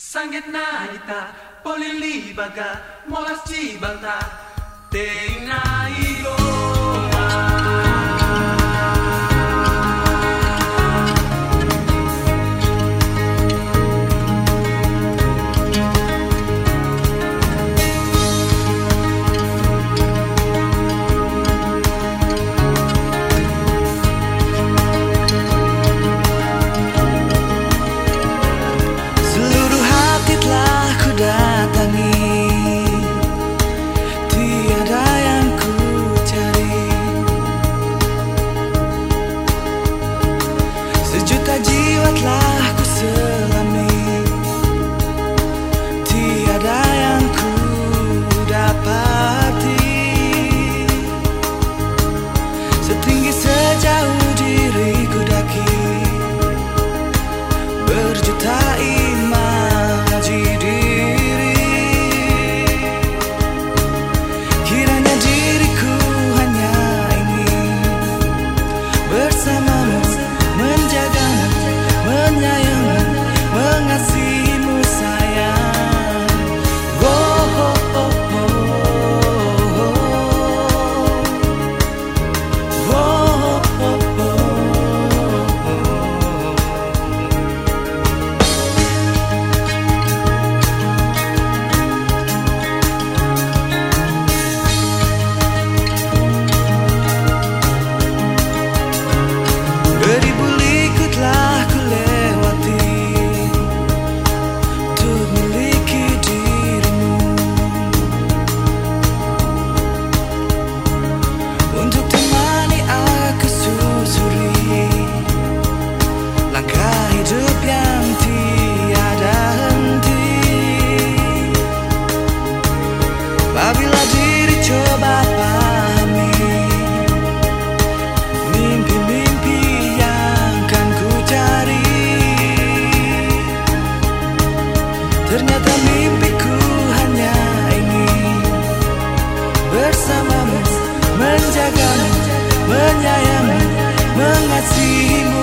Ita, polilibaga, molas cibanta, te na ilo. наполняет bersamamu Menjagamu, menyayangi, mengasihimu.